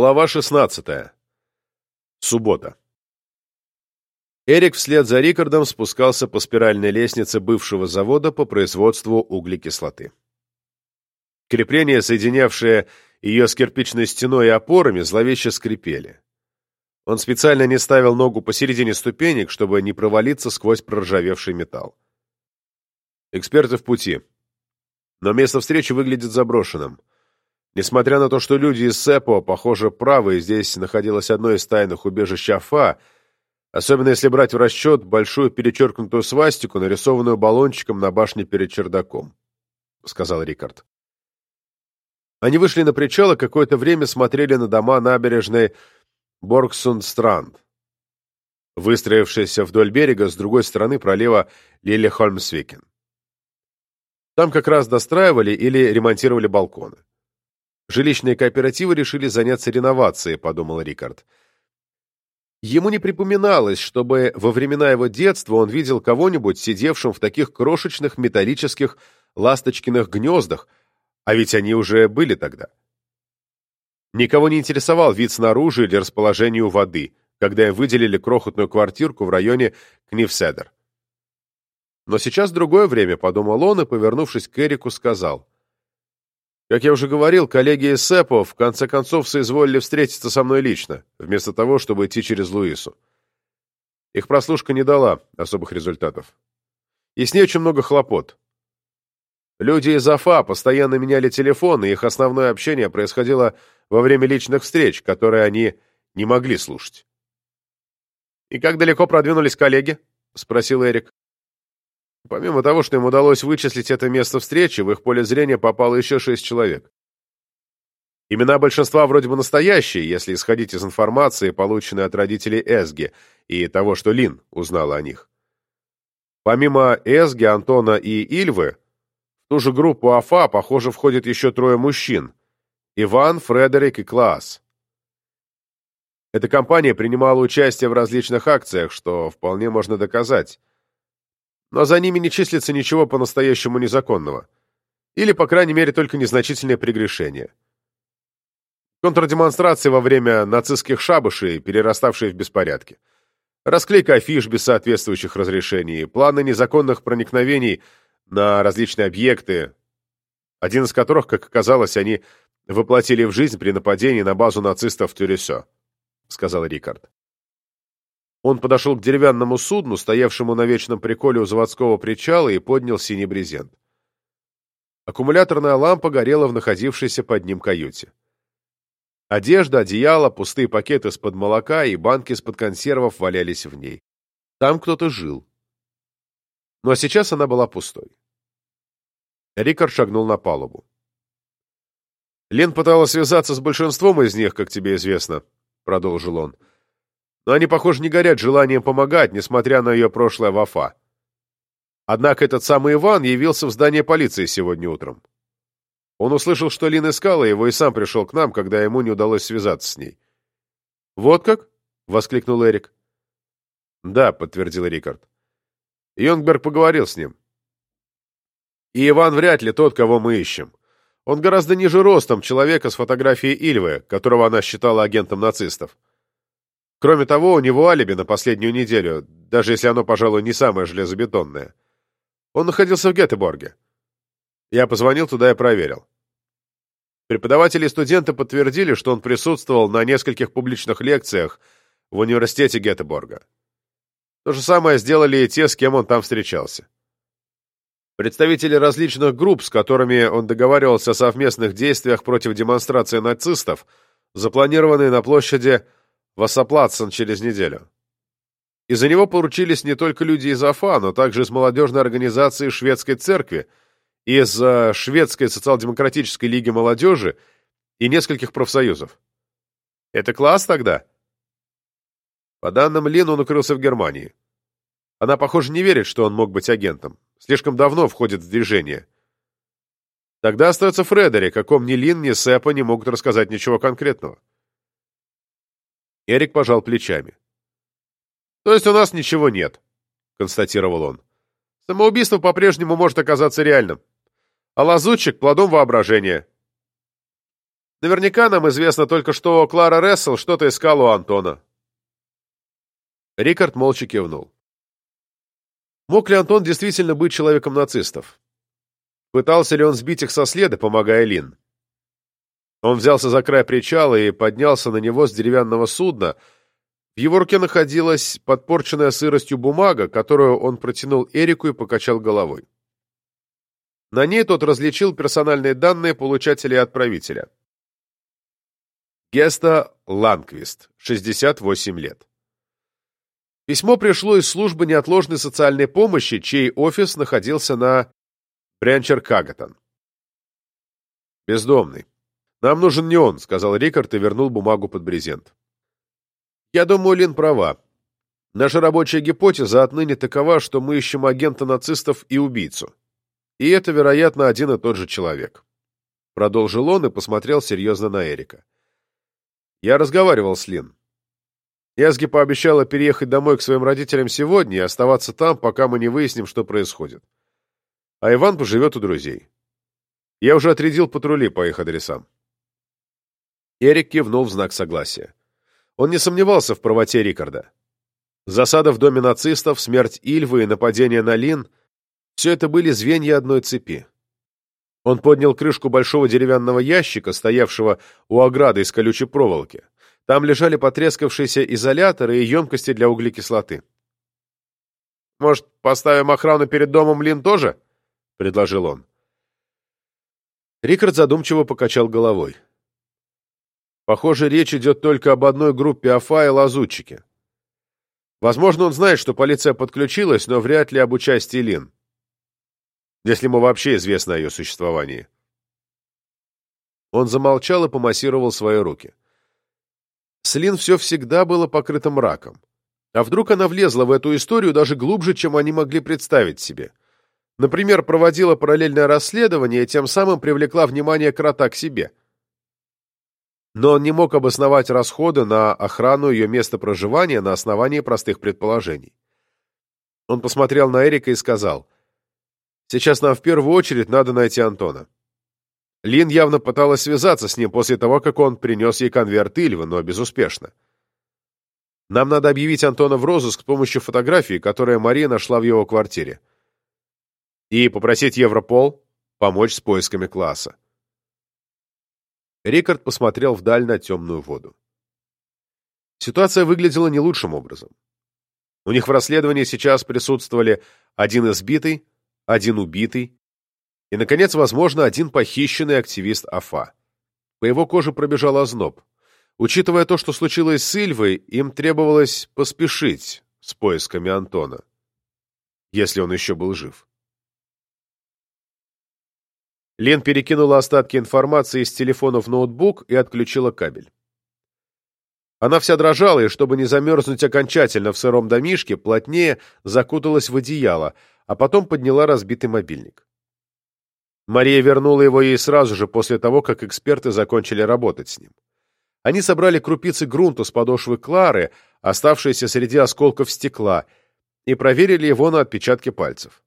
Глава 16. Суббота. Эрик вслед за Рикардом спускался по спиральной лестнице бывшего завода по производству углекислоты. Крепления, соединявшие ее с кирпичной стеной и опорами, зловеще скрипели. Он специально не ставил ногу посередине ступенек, чтобы не провалиться сквозь проржавевший металл. Эксперты в пути. Но место встречи выглядит заброшенным. Несмотря на то, что люди из СЭПО, похоже, правы, здесь находилось одно из тайных убежищ АФА, особенно если брать в расчет большую перечеркнутую свастику, нарисованную баллончиком на башне перед чердаком, — сказал Рикард. Они вышли на причал и какое-то время смотрели на дома набережной Боргсунд-Странд, выстроившиеся вдоль берега с другой стороны пролива Лиле-Хольмсвикен. Там как раз достраивали или ремонтировали балконы. Жилищные кооперативы решили заняться реновацией, подумал Рикард. Ему не припоминалось, чтобы во времена его детства он видел кого-нибудь, сидевшим в таких крошечных металлических ласточкиных гнездах, а ведь они уже были тогда. Никого не интересовал вид снаружи или расположение у воды, когда им выделили крохотную квартирку в районе Книвседер. Но сейчас другое время, подумал он и, повернувшись к Эрику, сказал — как я уже говорил, коллеги из СЭПО в конце концов соизволили встретиться со мной лично, вместо того, чтобы идти через Луису. Их прослушка не дала особых результатов. И с ней очень много хлопот. Люди из АФА постоянно меняли телефоны, и их основное общение происходило во время личных встреч, которые они не могли слушать. «И как далеко продвинулись коллеги?» — спросил Эрик. Помимо того, что им удалось вычислить это место встречи, в их поле зрения попало еще шесть человек. Имена большинства вроде бы настоящие, если исходить из информации, полученной от родителей Эсги, и того, что Лин узнала о них. Помимо Эсги, Антона и Ильвы, в ту же группу АФА, похоже, входит еще трое мужчин – Иван, Фредерик и Класс. Эта компания принимала участие в различных акциях, что вполне можно доказать но за ними не числится ничего по-настоящему незаконного. Или, по крайней мере, только незначительные прегрешения. Контрдемонстрации во время нацистских шабышей, перераставшие в беспорядки. Расклейка афиш без соответствующих разрешений, планы незаконных проникновений на различные объекты, один из которых, как оказалось, они воплотили в жизнь при нападении на базу нацистов в Тюресо, сказал Рикард. Он подошел к деревянному судну, стоявшему на вечном приколе у заводского причала, и поднял синий брезент. Аккумуляторная лампа горела в находившейся под ним каюте. Одежда, одеяло, пустые пакеты из-под молока и банки из-под консервов валялись в ней. Там кто-то жил. Но сейчас она была пустой. Рикард шагнул на палубу. «Лен пыталась связаться с большинством из них, как тебе известно», — продолжил он но они, похоже, не горят желанием помогать, несмотря на ее прошлое в Афа. Однако этот самый Иван явился в здание полиции сегодня утром. Он услышал, что Лин искала его, и сам пришел к нам, когда ему не удалось связаться с ней. «Вот как?» — воскликнул Эрик. «Да», — подтвердил Рикард. Йонгберг поговорил с ним. «И Иван вряд ли тот, кого мы ищем. Он гораздо ниже ростом человека с фотографией Ильвы, которого она считала агентом нацистов. Кроме того, у него алиби на последнюю неделю, даже если оно, пожалуй, не самое железобетонное. Он находился в Гетеборге. Я позвонил туда и проверил. Преподаватели и студенты подтвердили, что он присутствовал на нескольких публичных лекциях в университете Гетеборга. То же самое сделали и те, с кем он там встречался. Представители различных групп, с которыми он договаривался о совместных действиях против демонстрации нацистов, запланированные на площади Вассаплатсон через неделю. Из-за него поручились не только люди из АФА, но также из молодежной организации Шведской Церкви, из э, Шведской социал-демократической лиги молодежи и нескольких профсоюзов. Это класс тогда? По данным Лин, он укрылся в Германии. Она, похоже, не верит, что он мог быть агентом. Слишком давно входит в движение. Тогда остается Фредерик, о ком ни Лин, ни Сэпа не могут рассказать ничего конкретного. Эрик пожал плечами. «То есть у нас ничего нет», — констатировал он. «Самоубийство по-прежнему может оказаться реальным, а лазутчик — плодом воображения». Наверняка нам известно только, что Клара Рессел что-то искала у Антона. Рикард молча кивнул. Мог ли Антон действительно быть человеком нацистов? Пытался ли он сбить их со следа, помогая Лин? Он взялся за край причала и поднялся на него с деревянного судна. В его руке находилась подпорченная сыростью бумага, которую он протянул Эрику и покачал головой. На ней тот различил персональные данные получателя и отправителя. Геста Ланквист, 68 лет. Письмо пришло из службы неотложной социальной помощи, чей офис находился на Брянчер Кагатон. «Бездомный. Нам нужен не он», — сказал Рикард и вернул бумагу под брезент. «Я думаю, Лин права. Наша рабочая гипотеза отныне такова, что мы ищем агента нацистов и убийцу. И это, вероятно, один и тот же человек». Продолжил он и посмотрел серьезно на Эрика. «Я разговаривал с Лин. Язги пообещала переехать домой к своим родителям сегодня и оставаться там, пока мы не выясним, что происходит а Иван поживет у друзей. Я уже отрядил патрули по их адресам. Эрик кивнул в знак согласия. Он не сомневался в правоте Рикарда. Засада в доме нацистов, смерть Ильвы и нападение на Лин — все это были звенья одной цепи. Он поднял крышку большого деревянного ящика, стоявшего у ограды из колючей проволоки. Там лежали потрескавшиеся изоляторы и емкости для углекислоты. «Может, поставим охрану перед домом Лин тоже?» — предложил он. Рикард задумчиво покачал головой. Похоже, речь идет только об одной группе АФА и лазутчике. Возможно, он знает, что полиция подключилась, но вряд ли об участии Лин. Если ему вообще известно о ее существовании. Он замолчал и помассировал свои руки. С Лин все всегда было покрыто мраком. А вдруг она влезла в эту историю даже глубже, чем они могли представить себе? — Например, проводила параллельное расследование и тем самым привлекла внимание крота к себе. Но он не мог обосновать расходы на охрану ее места проживания на основании простых предположений. Он посмотрел на Эрика и сказал, «Сейчас нам в первую очередь надо найти Антона». Лин явно пыталась связаться с ним после того, как он принес ей конверт Ильвы, но безуспешно. Нам надо объявить Антона в розыск с помощью фотографии, которую Мария нашла в его квартире и попросить Европол помочь с поисками класса. Рикард посмотрел вдаль на темную воду. Ситуация выглядела не лучшим образом. У них в расследовании сейчас присутствовали один избитый, один убитый и, наконец, возможно, один похищенный активист АФА. По его коже пробежал озноб. Учитывая то, что случилось с Ильвой, им требовалось поспешить с поисками Антона, если он еще был жив. Лен перекинула остатки информации из телефона в ноутбук и отключила кабель. Она вся дрожала, и чтобы не замерзнуть окончательно в сыром домишке, плотнее закуталась в одеяло, а потом подняла разбитый мобильник. Мария вернула его ей сразу же после того, как эксперты закончили работать с ним. Они собрали крупицы грунта с подошвы Клары, оставшиеся среди осколков стекла, и проверили его на отпечатки пальцев.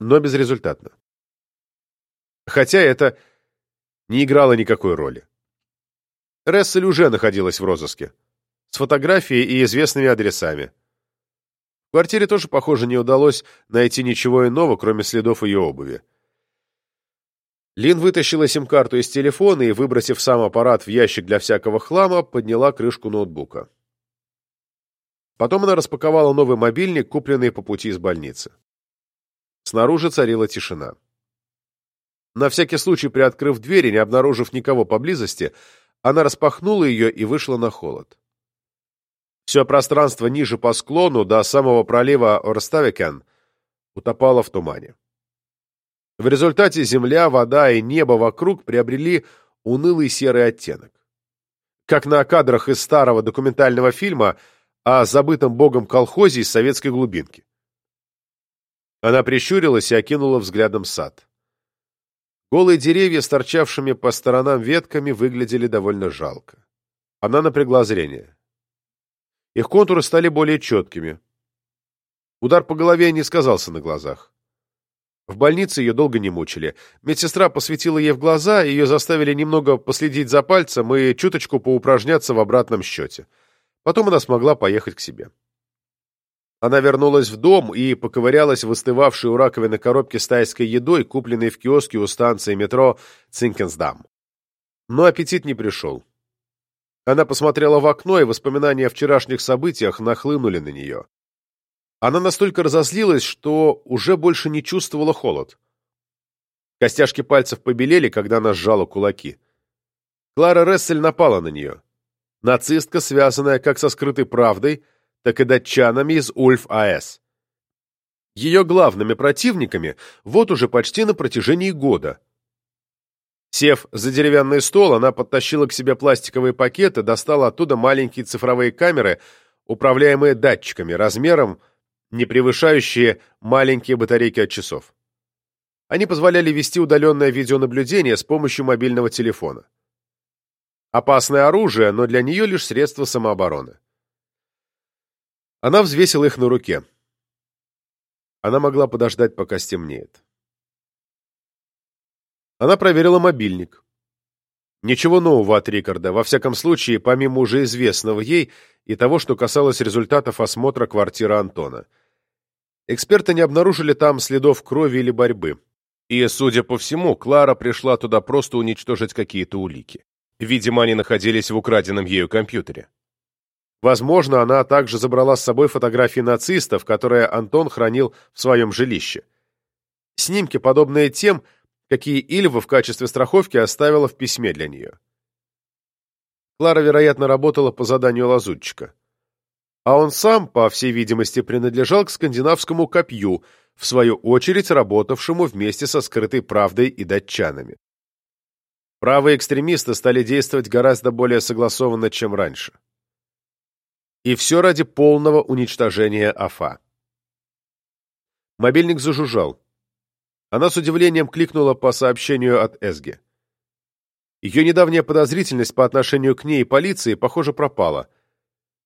Но безрезультатно хотя это не играло никакой роли. Рессель уже находилась в розыске, с фотографией и известными адресами. В квартире тоже, похоже, не удалось найти ничего иного, кроме следов ее обуви. Лин вытащила сим-карту из телефона и, выбросив сам аппарат в ящик для всякого хлама, подняла крышку ноутбука. Потом она распаковала новый мобильник, купленный по пути из больницы. Снаружи царила тишина. На всякий случай, приоткрыв дверь и не обнаружив никого поблизости, она распахнула ее и вышла на холод. Все пространство ниже по склону до самого пролива Орставикен утопало в тумане. В результате земля, вода и небо вокруг приобрели унылый серый оттенок. Как на кадрах из старого документального фильма о забытом богом колхозе из советской глубинки. Она прищурилась и окинула взглядом сад. Голые деревья с торчавшими по сторонам ветками выглядели довольно жалко. Она напрягла зрение. Их контуры стали более четкими. Удар по голове не сказался на глазах. В больнице ее долго не мучили. Медсестра посветила ей в глаза, ее заставили немного последить за пальцем и чуточку поупражняться в обратном счете. Потом она смогла поехать к себе. Она вернулась в дом и поковырялась в остывавшей у раковины коробке с тайской едой, купленной в киоске у станции метро Цинкенсдам. Но аппетит не пришел. Она посмотрела в окно, и воспоминания о вчерашних событиях нахлынули на нее. Она настолько разозлилась, что уже больше не чувствовала холод. Костяшки пальцев побелели, когда она сжала кулаки. Клара Рессель напала на нее. Нацистка, связанная как со скрытой правдой, так и датчанами из Ульф-АС. Ее главными противниками вот уже почти на протяжении года. Сев за деревянный стол, она подтащила к себе пластиковые пакеты, достала оттуда маленькие цифровые камеры, управляемые датчиками, размером не превышающие маленькие батарейки от часов. Они позволяли вести удаленное видеонаблюдение с помощью мобильного телефона. Опасное оружие, но для нее лишь средство самообороны. Она взвесила их на руке. Она могла подождать, пока стемнеет. Она проверила мобильник. Ничего нового от Рикарда, во всяком случае, помимо уже известного ей и того, что касалось результатов осмотра квартиры Антона. Эксперты не обнаружили там следов крови или борьбы. И, судя по всему, Клара пришла туда просто уничтожить какие-то улики. Видимо, они находились в украденном ею компьютере. Возможно, она также забрала с собой фотографии нацистов, которые Антон хранил в своем жилище. Снимки, подобные тем, какие Ильва в качестве страховки оставила в письме для нее. Клара, вероятно, работала по заданию лазутчика. А он сам, по всей видимости, принадлежал к скандинавскому копью, в свою очередь работавшему вместе со скрытой правдой и датчанами. Правые экстремисты стали действовать гораздо более согласованно, чем раньше. И все ради полного уничтожения АФА. Мобильник зажужжал. Она с удивлением кликнула по сообщению от Эсги. Ее недавняя подозрительность по отношению к ней и полиции, похоже, пропала.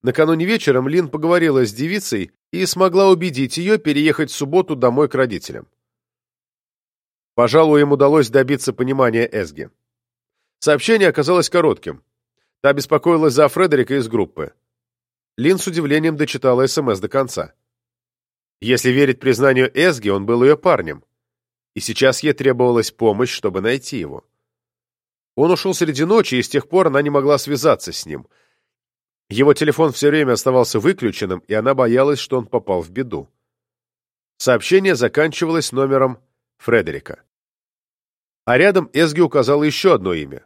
Накануне вечером Лин поговорила с девицей и смогла убедить ее переехать в субботу домой к родителям. Пожалуй, им удалось добиться понимания Эсги. Сообщение оказалось коротким. Та беспокоилась за Фредерика из группы. Лин с удивлением дочитала СМС до конца. Если верить признанию Эсги, он был ее парнем и сейчас ей требовалась помощь, чтобы найти его. Он ушел среди ночи, и с тех пор она не могла связаться с ним. Его телефон все время оставался выключенным, и она боялась, что он попал в беду. Сообщение заканчивалось номером Фредерика. А рядом Эсги указал еще одно имя,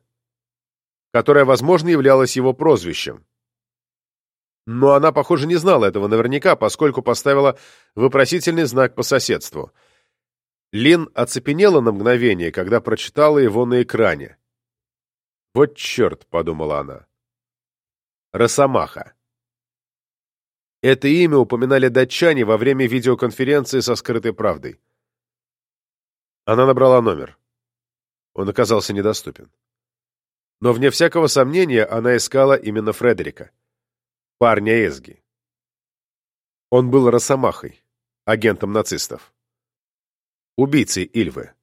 которое, возможно, являлось его прозвищем. Но она, похоже, не знала этого наверняка, поскольку поставила вопросительный знак по соседству — Лин оцепенела на мгновение, когда прочитала его на экране. «Вот черт!» — подумала она. «Росомаха». Это имя упоминали датчане во время видеоконференции со скрытой правдой. Она набрала номер. Он оказался недоступен. Но, вне всякого сомнения, она искала именно Фредерика, парня Эзги. Он был Росомахой, агентом нацистов убийцей Ильвы.